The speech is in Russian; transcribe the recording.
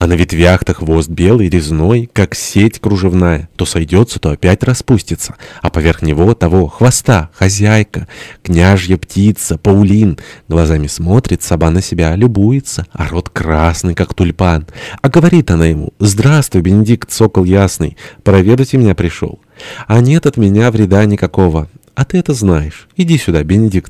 А на ветвях-то хвост белый, резной, как сеть кружевная. То сойдется, то опять распустится. А поверх него того хвоста хозяйка, княжья птица, паулин. Глазами смотрит, соба на себя любуется, а рот красный, как тульпан. А говорит она ему, «Здравствуй, Бенедикт, сокол ясный, проведать меня пришел». А нет от меня вреда никакого. А ты это знаешь. Иди сюда, Бенедикт.